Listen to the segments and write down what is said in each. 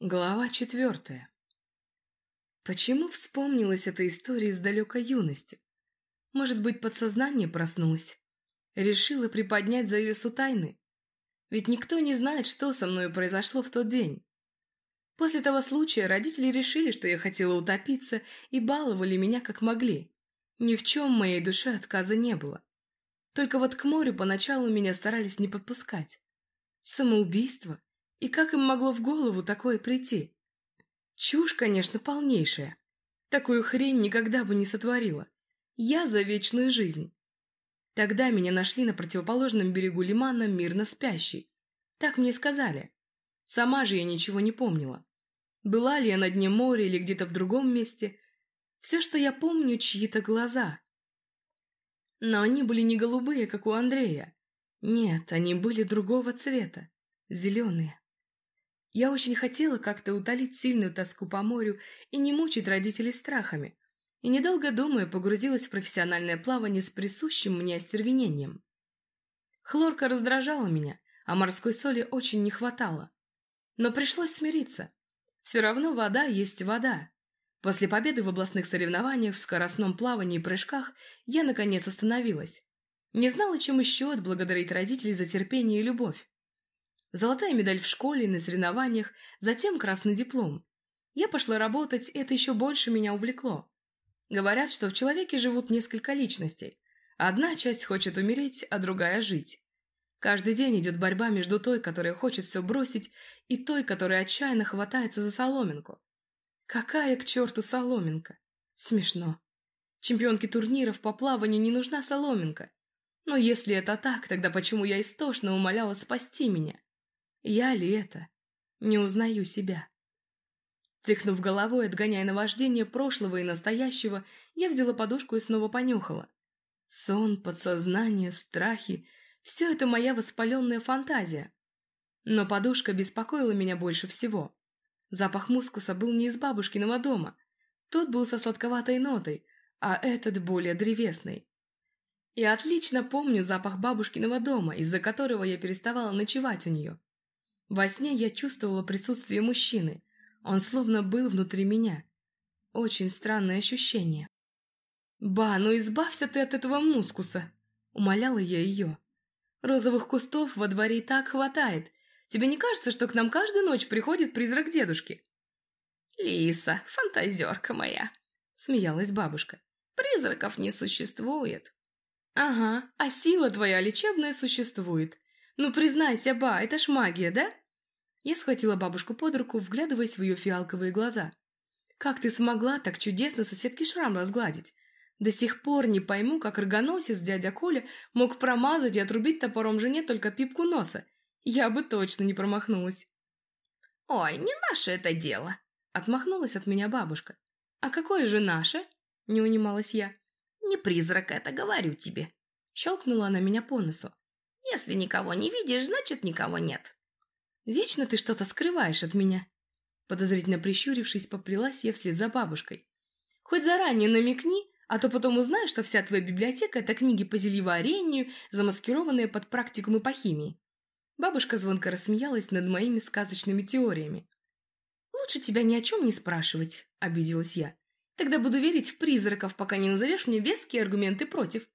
Глава четвертая. Почему вспомнилась эта история из далекой юности? Может быть, подсознание проснулось? Решила приподнять завесу тайны? Ведь никто не знает, что со мной произошло в тот день. После того случая родители решили, что я хотела утопиться, и баловали меня как могли. Ни в чем моей душе отказа не было. Только вот к морю поначалу меня старались не подпускать. Самоубийство? И как им могло в голову такое прийти? Чушь, конечно, полнейшая. Такую хрень никогда бы не сотворила. Я за вечную жизнь. Тогда меня нашли на противоположном берегу лимана мирно спящий. Так мне сказали. Сама же я ничего не помнила. Была ли я на дне моря или где-то в другом месте? Все, что я помню, чьи-то глаза. Но они были не голубые, как у Андрея. Нет, они были другого цвета. Зеленые. Я очень хотела как-то утолить сильную тоску по морю и не мучить родителей страхами, и, недолго думая, погрузилась в профессиональное плавание с присущим мне остервенением. Хлорка раздражала меня, а морской соли очень не хватало. Но пришлось смириться. Все равно вода есть вода. После победы в областных соревнованиях в скоростном плавании и прыжках я, наконец, остановилась. Не знала, чем еще отблагодарить родителей за терпение и любовь. Золотая медаль в школе и на соревнованиях, затем красный диплом. Я пошла работать, и это еще больше меня увлекло. Говорят, что в человеке живут несколько личностей. Одна часть хочет умереть, а другая жить. Каждый день идет борьба между той, которая хочет все бросить, и той, которая отчаянно хватается за соломинку. Какая к черту соломинка? Смешно. Чемпионке турниров по плаванию не нужна соломинка. Но если это так, тогда почему я истошно умоляла спасти меня? Я ли это? Не узнаю себя. Тряхнув головой, отгоняя наваждение прошлого и настоящего, я взяла подушку и снова понюхала. Сон, подсознание, страхи — все это моя воспаленная фантазия. Но подушка беспокоила меня больше всего. Запах мускуса был не из бабушкиного дома. Тот был со сладковатой нотой, а этот более древесный. Я отлично помню запах бабушкиного дома, из-за которого я переставала ночевать у нее. Во сне я чувствовала присутствие мужчины. Он словно был внутри меня. Очень странное ощущение. «Ба, ну избавься ты от этого мускуса!» — умоляла я ее. «Розовых кустов во дворе и так хватает. Тебе не кажется, что к нам каждую ночь приходит призрак дедушки?» «Лиса, фантазерка моя!» — смеялась бабушка. «Призраков не существует». «Ага, а сила твоя лечебная существует. «Ну, признайся, ба, это ж магия, да?» Я схватила бабушку под руку, вглядываясь в ее фиалковые глаза. «Как ты смогла так чудесно соседке шрам разгладить? До сих пор не пойму, как рогоносец дядя Коля мог промазать и отрубить топором жене только пипку носа. Я бы точно не промахнулась». «Ой, не наше это дело!» — отмахнулась от меня бабушка. «А какое же наше?» — не унималась я. «Не призрак это, говорю тебе!» Щелкнула она меня по носу. Если никого не видишь, значит, никого нет. Вечно ты что-то скрываешь от меня. Подозрительно прищурившись, поплелась я вслед за бабушкой. Хоть заранее намекни, а то потом узнаешь, что вся твоя библиотека – это книги по зельеварению, замаскированные под практикумы по химии. Бабушка звонко рассмеялась над моими сказочными теориями. «Лучше тебя ни о чем не спрашивать», – обиделась я. «Тогда буду верить в призраков, пока не назовешь мне веские аргументы против».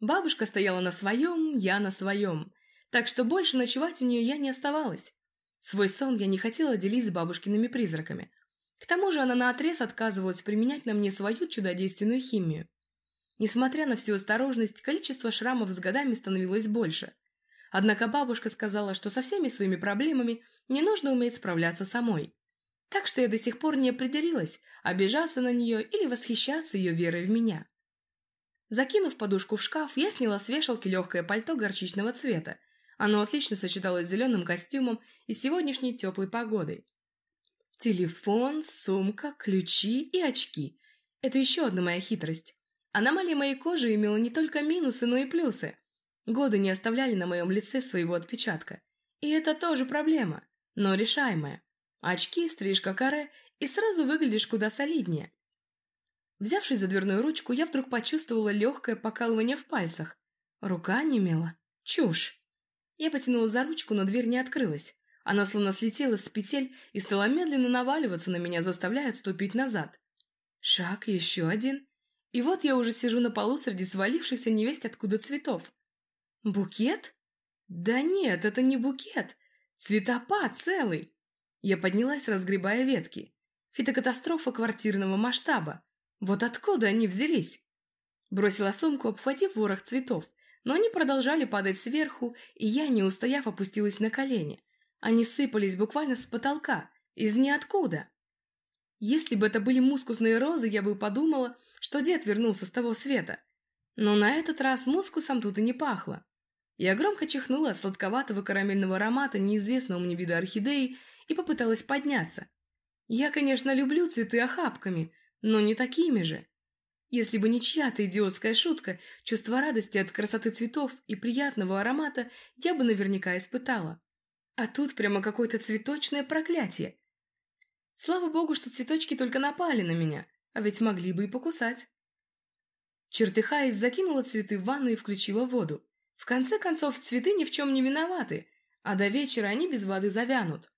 Бабушка стояла на своем, я на своем, так что больше ночевать у нее я не оставалась. Свой сон я не хотела делить с бабушкиными призраками. К тому же она наотрез отказывалась применять на мне свою чудодейственную химию. Несмотря на всю осторожность, количество шрамов с годами становилось больше. Однако бабушка сказала, что со всеми своими проблемами не нужно уметь справляться самой. Так что я до сих пор не определилась, обижаться на нее или восхищаться ее верой в меня. Закинув подушку в шкаф, я сняла с вешалки легкое пальто горчичного цвета. Оно отлично сочеталось с зеленым костюмом и сегодняшней теплой погодой. Телефон, сумка, ключи и очки. Это еще одна моя хитрость. Аномалия моей кожи имела не только минусы, но и плюсы. Годы не оставляли на моем лице своего отпечатка. И это тоже проблема, но решаемая. Очки, стрижка каре, и сразу выглядишь куда солиднее. Взявшись за дверную ручку, я вдруг почувствовала легкое покалывание в пальцах. Рука немела. Чушь. Я потянула за ручку, но дверь не открылась. Она словно слетела с петель и стала медленно наваливаться на меня, заставляя отступить назад. Шаг, еще один. И вот я уже сижу на полу среди свалившихся невесть откуда цветов. Букет? Да нет, это не букет. Цветопад целый. Я поднялась, разгребая ветки. Фитокатастрофа квартирного масштаба. Вот откуда они взялись? Бросила сумку, обхватив ворох цветов, но они продолжали падать сверху, и я, не устояв, опустилась на колени. Они сыпались буквально с потолка, из ниоткуда. Если бы это были мускусные розы, я бы подумала, что дед вернулся с того света. Но на этот раз мускусом тут и не пахло. Я громко чихнула от сладковатого карамельного аромата неизвестного мне вида орхидеи и попыталась подняться. Я, конечно, люблю цветы охапками, но не такими же. Если бы не чья-то идиотская шутка, чувство радости от красоты цветов и приятного аромата я бы наверняка испытала. А тут прямо какое-то цветочное проклятие. Слава богу, что цветочки только напали на меня, а ведь могли бы и покусать. Чертыхаясь, закинула цветы в ванну и включила воду. В конце концов, цветы ни в чем не виноваты, а до вечера они без воды завянут.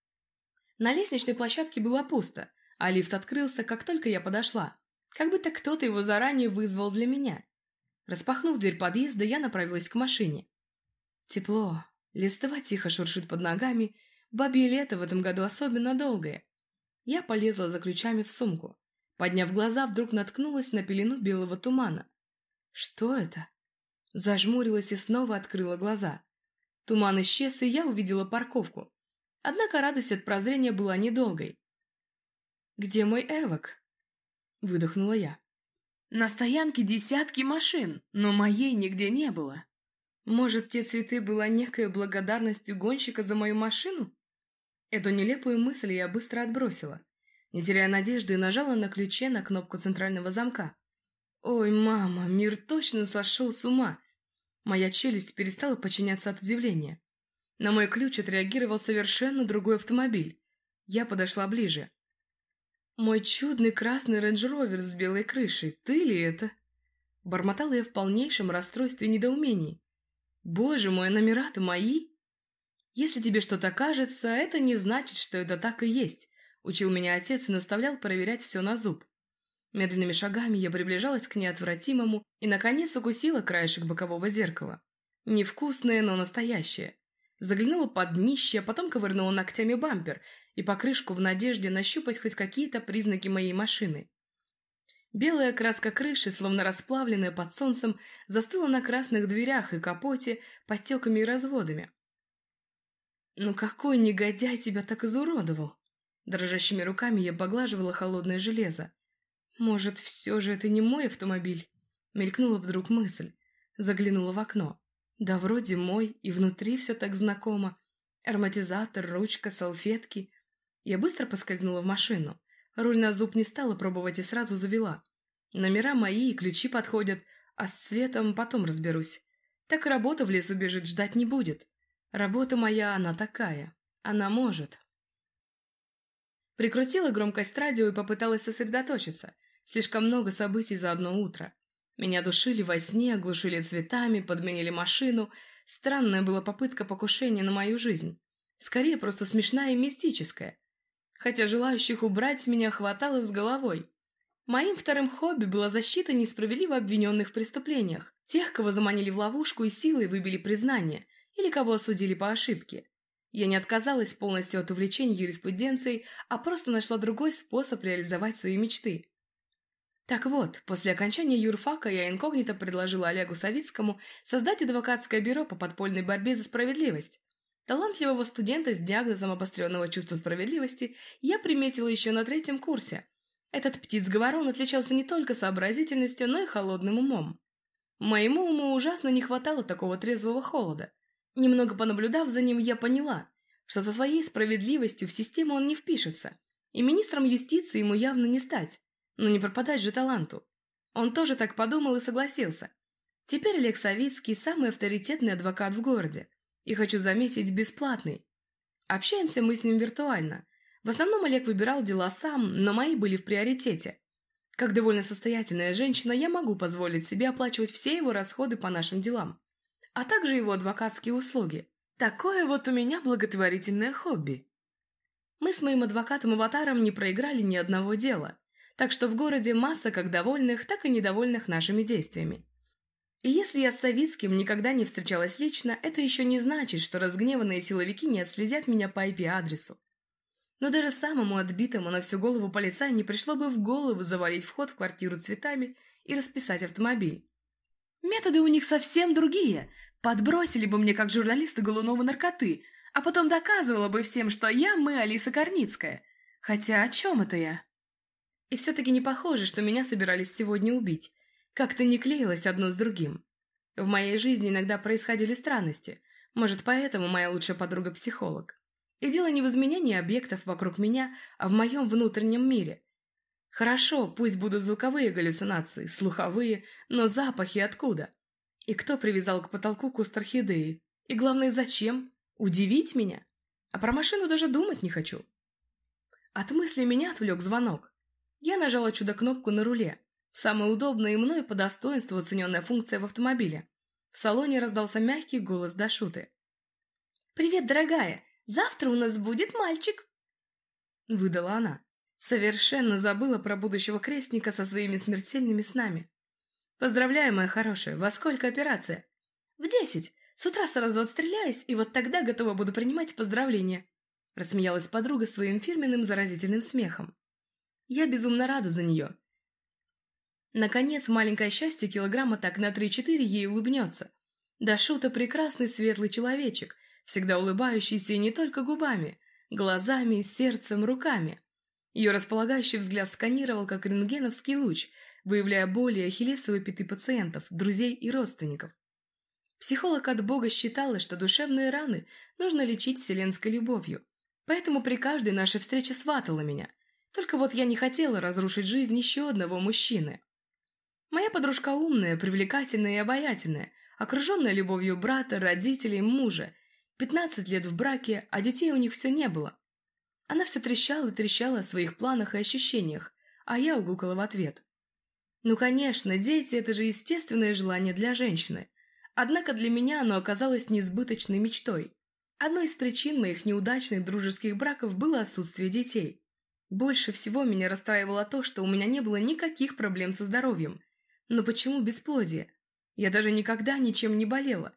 На лестничной площадке было пусто, а лифт открылся, как только я подошла. Как будто кто-то его заранее вызвал для меня. Распахнув дверь подъезда, я направилась к машине. Тепло. Листва тихо шуршит под ногами. Бабье лето в этом году особенно долгое. Я полезла за ключами в сумку. Подняв глаза, вдруг наткнулась на пелену белого тумана. Что это? Зажмурилась и снова открыла глаза. Туман исчез, и я увидела парковку. Однако радость от прозрения была недолгой. «Где мой Эвок?» — выдохнула я. «На стоянке десятки машин, но моей нигде не было. Может, те цветы была некой благодарностью гонщика за мою машину?» Эту нелепую мысль я быстро отбросила. Не теряя надежды, нажала на ключе на кнопку центрального замка. «Ой, мама, мир точно сошел с ума!» Моя челюсть перестала подчиняться от удивления. На мой ключ отреагировал совершенно другой автомобиль. Я подошла ближе. «Мой чудный красный Range Rover с белой крышей, ты ли это?» Бормотала я в полнейшем расстройстве и. «Боже мой, номера-то мои!» «Если тебе что-то кажется, это не значит, что это так и есть», учил меня отец и наставлял проверять все на зуб. Медленными шагами я приближалась к неотвратимому и, наконец, укусила краешек бокового зеркала. Невкусное, но настоящее. Заглянула под днище, а потом ковырнула ногтями бампер и покрышку в надежде нащупать хоть какие-то признаки моей машины. Белая краска крыши, словно расплавленная под солнцем, застыла на красных дверях и капоте подтеками и разводами. «Ну какой негодяй тебя так изуродовал?» Дрожащими руками я поглаживала холодное железо. «Может, все же это не мой автомобиль?» Мелькнула вдруг мысль. Заглянула в окно. Да вроде мой, и внутри все так знакомо. Ароматизатор, ручка, салфетки. Я быстро поскользнула в машину. Руль на зуб не стала пробовать и сразу завела. Номера мои и ключи подходят, а с цветом потом разберусь. Так работа в лес убежит, ждать не будет. Работа моя, она такая. Она может. Прикрутила громкость радио и попыталась сосредоточиться. Слишком много событий за одно утро. Меня душили во сне, оглушили цветами, подменили машину. Странная была попытка покушения на мою жизнь. Скорее, просто смешная и мистическая. Хотя желающих убрать меня хватало с головой. Моим вторым хобби была защита несправедливо обвиненных в преступлениях. Тех, кого заманили в ловушку и силой выбили признание, или кого осудили по ошибке. Я не отказалась полностью от увлечения юриспруденцией, а просто нашла другой способ реализовать свои мечты. Так вот, после окончания юрфака я инкогнито предложила Олегу Савицкому создать адвокатское бюро по подпольной борьбе за справедливость. Талантливого студента с диагнозом обостренного чувства справедливости я приметила еще на третьем курсе. Этот птиц-говорон отличался не только сообразительностью, но и холодным умом. Моему уму ужасно не хватало такого трезвого холода. Немного понаблюдав за ним, я поняла, что со своей справедливостью в систему он не впишется, и министром юстиции ему явно не стать. Но не пропадать же таланту. Он тоже так подумал и согласился. Теперь Олег Савицкий – самый авторитетный адвокат в городе. И хочу заметить, бесплатный. Общаемся мы с ним виртуально. В основном Олег выбирал дела сам, но мои были в приоритете. Как довольно состоятельная женщина, я могу позволить себе оплачивать все его расходы по нашим делам, а также его адвокатские услуги. Такое вот у меня благотворительное хобби. Мы с моим адвокатом-аватаром не проиграли ни одного дела, так что в городе масса как довольных, так и недовольных нашими действиями. И если я с Савицким никогда не встречалась лично, это еще не значит, что разгневанные силовики не отследят меня по IP-адресу. Но даже самому отбитому на всю голову полицаю не пришло бы в голову завалить вход в квартиру цветами и расписать автомобиль. Методы у них совсем другие. Подбросили бы мне как журналиста Голунова наркоты, а потом доказывала бы всем, что я мы Алиса Корницкая. Хотя о чем это я? И все-таки не похоже, что меня собирались сегодня убить. Как-то не клеилось одно с другим. В моей жизни иногда происходили странности. Может, поэтому моя лучшая подруга психолог. И дело не в изменении объектов вокруг меня, а в моем внутреннем мире. Хорошо, пусть будут звуковые галлюцинации, слуховые, но запахи откуда? И кто привязал к потолку куст орхидеи? И главное, зачем? Удивить меня? А про машину даже думать не хочу. От мысли меня отвлек звонок. Я нажала чудо-кнопку на руле. Самая удобная и мной по достоинству оцененная функция в автомобиле. В салоне раздался мягкий голос Дашуты. «Привет, дорогая! Завтра у нас будет мальчик!» Выдала она. Совершенно забыла про будущего крестника со своими смертельными снами. «Поздравляю, моя хорошая! Во сколько операция?» «В десять! С утра сразу отстреляюсь, и вот тогда готова буду принимать поздравления!» Рассмеялась подруга своим фирменным заразительным смехом. Я безумно рада за нее. Наконец, маленькое счастье килограмма так на 3-4 ей улыбнется. Дашута прекрасный светлый человечек, всегда улыбающийся не только губами, глазами, сердцем, руками. Ее располагающий взгляд сканировал, как рентгеновский луч, выявляя боли и ахиллесовые пяты пациентов, друзей и родственников. Психолог от Бога считала, что душевные раны нужно лечить вселенской любовью, поэтому при каждой нашей встрече сватала меня. Только вот я не хотела разрушить жизнь еще одного мужчины. Моя подружка умная, привлекательная и обаятельная, окруженная любовью брата, родителей, мужа. Пятнадцать лет в браке, а детей у них все не было. Она все трещала и трещала о своих планах и ощущениях, а я угукала в ответ. Ну, конечно, дети – это же естественное желание для женщины. Однако для меня оно оказалось несбыточной мечтой. Одной из причин моих неудачных дружеских браков было отсутствие детей. Больше всего меня расстраивало то, что у меня не было никаких проблем со здоровьем. Но почему бесплодие? Я даже никогда ничем не болела.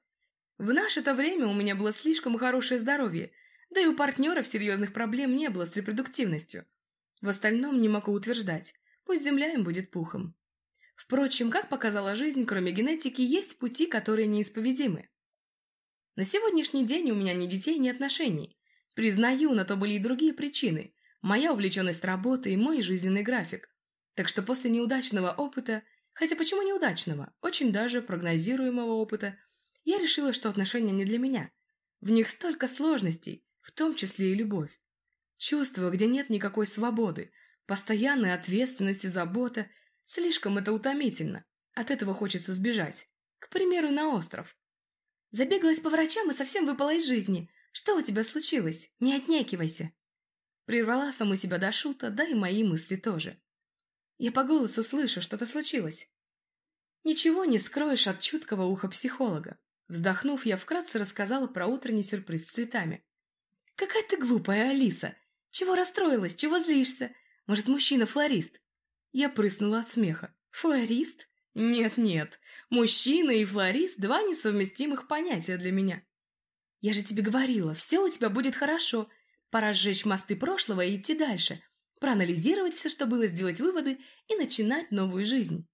В наше-то время у меня было слишком хорошее здоровье, да и у партнеров серьезных проблем не было с репродуктивностью. В остальном не могу утверждать, пусть земля им будет пухом. Впрочем, как показала жизнь, кроме генетики, есть пути, которые неисповедимы. На сегодняшний день у меня ни детей, ни отношений. Признаю, на то были и другие причины. Моя увлеченность работой и мой жизненный график. Так что после неудачного опыта, хотя почему неудачного, очень даже прогнозируемого опыта, я решила, что отношения не для меня. В них столько сложностей, в том числе и любовь. Чувство, где нет никакой свободы, постоянная ответственность и забота, слишком это утомительно. От этого хочется сбежать. К примеру, на остров. Забегалась по врачам и совсем выпала из жизни. Что у тебя случилось? Не отнекивайся. Прервала саму себя до шута, да и мои мысли тоже. Я по голосу слышу, что-то случилось. Ничего не скроешь от чуткого уха психолога. Вздохнув, я вкратце рассказала про утренний сюрприз с цветами. «Какая ты глупая, Алиса! Чего расстроилась? Чего злишься? Может, мужчина-флорист?» Я прыснула от смеха. «Флорист? Нет-нет, мужчина и флорист – два несовместимых понятия для меня. Я же тебе говорила, все у тебя будет хорошо. Пора сжечь мосты прошлого и идти дальше, проанализировать все, что было, сделать выводы и начинать новую жизнь.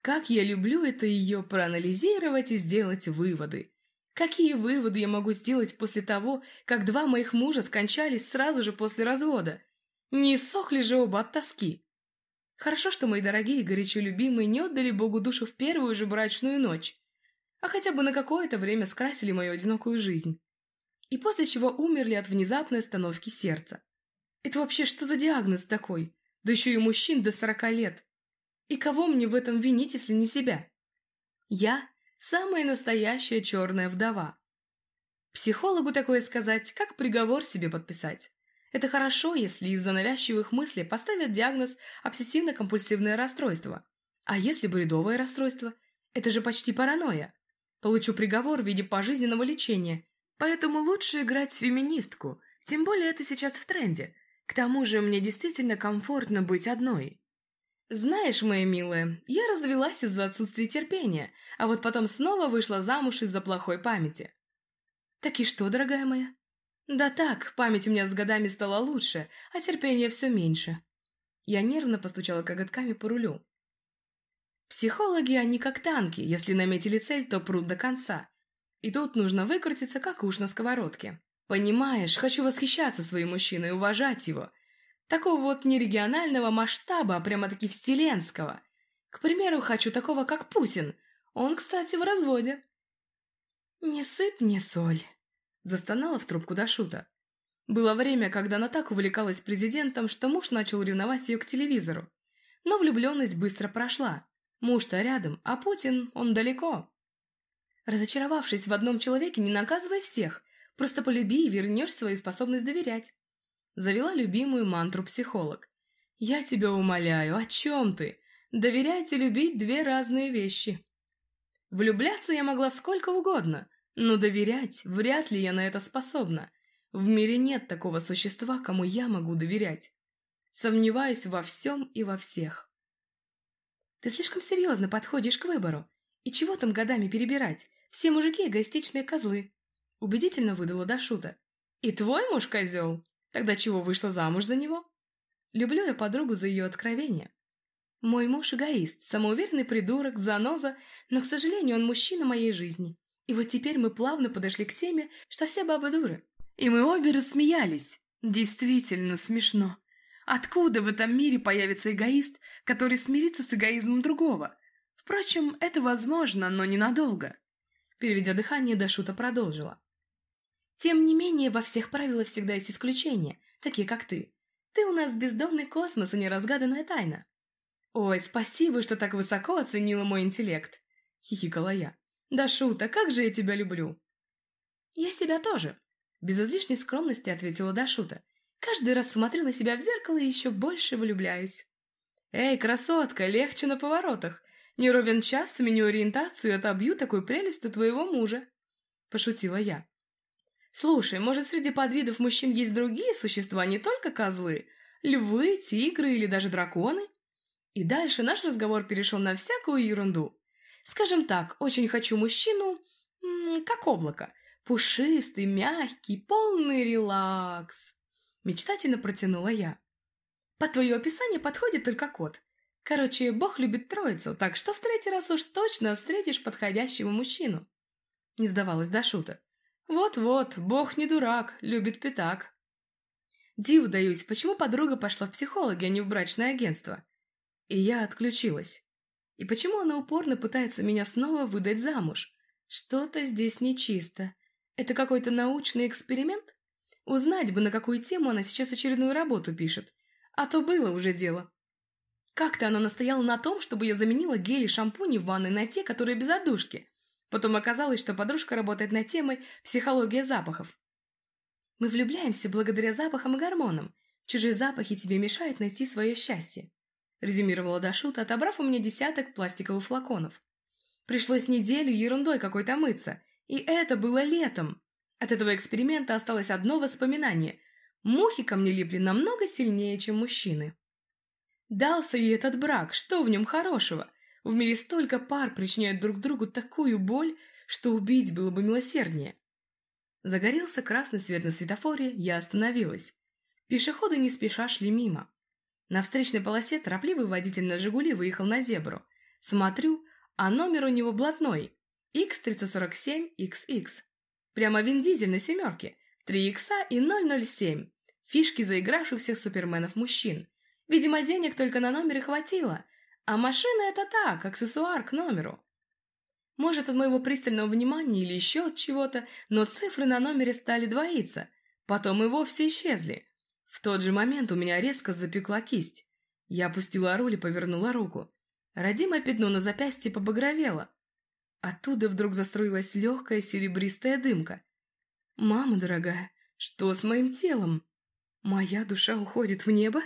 Как я люблю это ее проанализировать и сделать выводы. Какие выводы я могу сделать после того, как два моих мужа скончались сразу же после развода? Не сохли же оба от тоски. Хорошо, что мои дорогие и горячо любимые не отдали Богу душу в первую же брачную ночь, а хотя бы на какое-то время скрасили мою одинокую жизнь. И после чего умерли от внезапной остановки сердца. Это вообще что за диагноз такой? Да еще и мужчин до сорока лет. И кого мне в этом винить, если не себя? Я Самая настоящая черная вдова. Психологу такое сказать, как приговор себе подписать. Это хорошо, если из-за навязчивых мыслей поставят диагноз обсессивно-компульсивное расстройство. А если бредовое расстройство? Это же почти паранойя. Получу приговор в виде пожизненного лечения. Поэтому лучше играть феминистку, тем более это сейчас в тренде. К тому же мне действительно комфортно быть одной. Знаешь, моя милая, я развелась из-за отсутствия терпения, а вот потом снова вышла замуж из-за плохой памяти. Так и что, дорогая моя? Да так, память у меня с годами стала лучше, а терпение все меньше. Я нервно постучала коготками по рулю. Психологи, они как танки, если наметили цель, то прут до конца. И тут нужно выкрутиться, как уж на сковородке. Понимаешь, хочу восхищаться своим мужчиной, уважать его – Такого вот не регионального масштаба, а прямо-таки вселенского. К примеру, хочу такого, как Путин. Он, кстати, в разводе. «Не сыпь мне соль», — застонала в трубку Дашута. Было время, когда она так увлекалась президентом, что муж начал ревновать ее к телевизору. Но влюбленность быстро прошла. Муж-то рядом, а Путин, он далеко. Разочаровавшись в одном человеке, не наказывай всех. Просто полюби и вернешь свою способность доверять. Завела любимую мантру психолог. «Я тебя умоляю, о чем ты? Доверять и любить – две разные вещи». Влюбляться я могла сколько угодно, но доверять вряд ли я на это способна. В мире нет такого существа, кому я могу доверять. Сомневаюсь во всем и во всех. Ты слишком серьезно подходишь к выбору. И чего там годами перебирать? Все мужики – эгоистичные козлы. Убедительно выдала Дашута. И твой муж козел? Тогда чего вышла замуж за него? Люблю я подругу за ее откровение. Мой муж эгоист, самоуверенный придурок, заноза, но, к сожалению, он мужчина моей жизни. И вот теперь мы плавно подошли к теме, что все бабы дуры. И мы обе рассмеялись. Действительно смешно. Откуда в этом мире появится эгоист, который смирится с эгоизмом другого? Впрочем, это возможно, но ненадолго. Переведя дыхание, Дашута продолжила. Тем не менее, во всех правилах всегда есть исключения, такие как ты. Ты у нас бездонный космос, а не разгаданная тайна. Ой, спасибо, что так высоко оценила мой интеллект, хихикала я. Да шута, как же я тебя люблю. Я себя тоже, без излишней скромности ответила Дашута. Каждый раз смотрю на себя в зеркало и еще больше влюбляюсь. Эй, красотка, легче на поворотах. Не ровен час сменю ориентацию и отобью такую прелесть у твоего мужа. Пошутила я. Слушай, может, среди подвидов мужчин есть другие существа, не только козлы? Львы, тигры или даже драконы? И дальше наш разговор перешел на всякую ерунду. Скажем так, очень хочу мужчину, как облако. Пушистый, мягкий, полный релакс. Мечтательно протянула я. По твое описание подходит только кот. Короче, Бог любит троицу, так что в третий раз уж точно встретишь подходящего мужчину. Не сдавалась до шуток. Вот-вот, бог не дурак, любит пятак. Диву даюсь, почему подруга пошла в психологи, а не в брачное агентство? И я отключилась. И почему она упорно пытается меня снова выдать замуж? Что-то здесь нечисто. Это какой-то научный эксперимент? Узнать бы, на какую тему она сейчас очередную работу пишет. А то было уже дело. Как-то она настояла на том, чтобы я заменила гели шампуни в ванной на те, которые без одушки. Потом оказалось, что подружка работает над темой «Психология запахов». Мы влюбляемся благодаря запахам и гормонам. Чужие запахи тебе мешают найти свое счастье. Резюмировала Дашут, отобрав у меня десяток пластиковых флаконов. Пришлось неделю ерундой какой-то мыться. И это было летом. От этого эксперимента осталось одно воспоминание. Мухи ко мне липли намного сильнее, чем мужчины. Дался ей этот брак, что в нем хорошего? В мире столько пар причиняют друг другу такую боль, что убить было бы милосерднее. Загорелся красный свет на светофоре, я остановилась. Пешеходы не спеша шли мимо. На встречной полосе торопливый водитель на «Жигули» выехал на зебру. Смотрю, а номер у него блатной. X347XX. Прямо Вин Дизель на семерке. 3 икса и 007. Фишки заигравшихся суперменов мужчин. Видимо, денег только на номере хватило, а машина — это так, аксессуар к номеру. Может, от моего пристального внимания или еще от чего-то, но цифры на номере стали двоиться, потом и вовсе исчезли. В тот же момент у меня резко запекла кисть. Я опустила руль и повернула руку. Родимое пятно на запястье побагровело. Оттуда вдруг застроилась легкая серебристая дымка. «Мама дорогая, что с моим телом? Моя душа уходит в небо?»